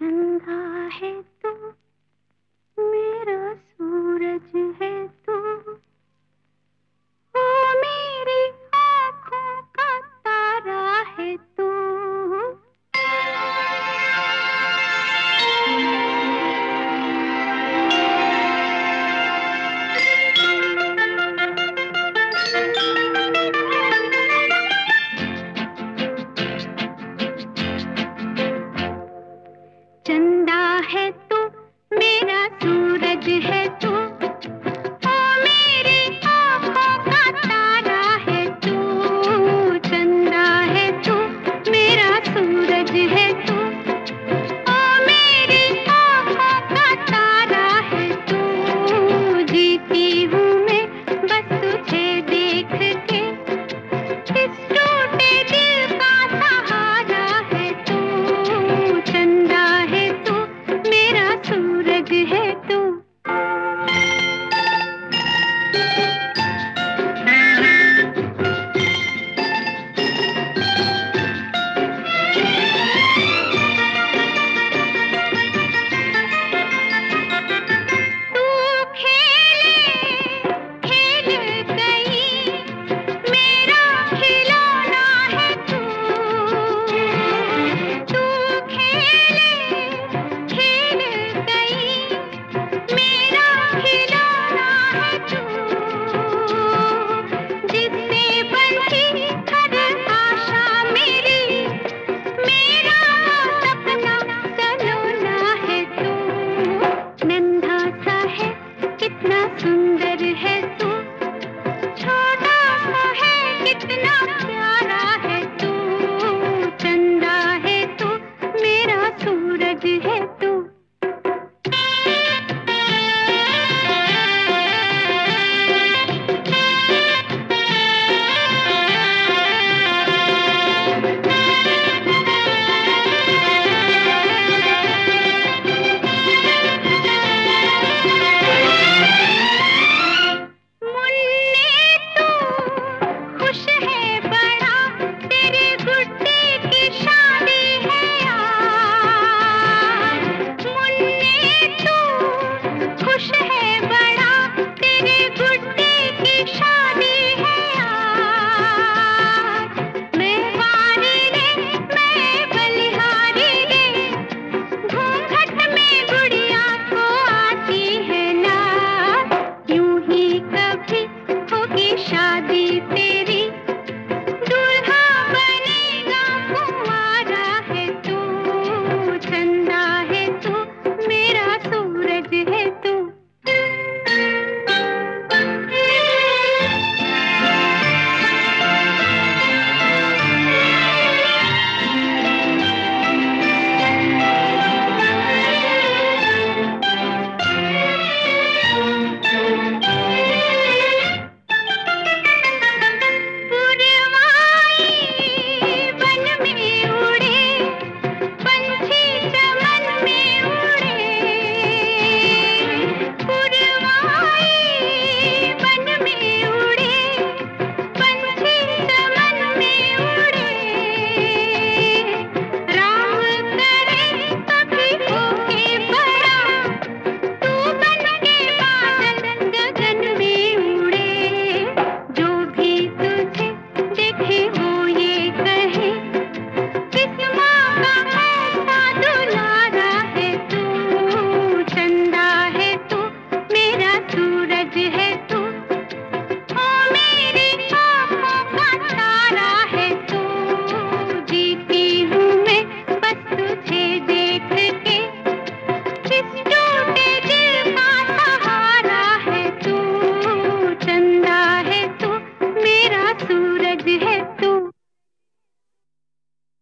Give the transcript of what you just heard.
चंदा है तू मेरा सूरज है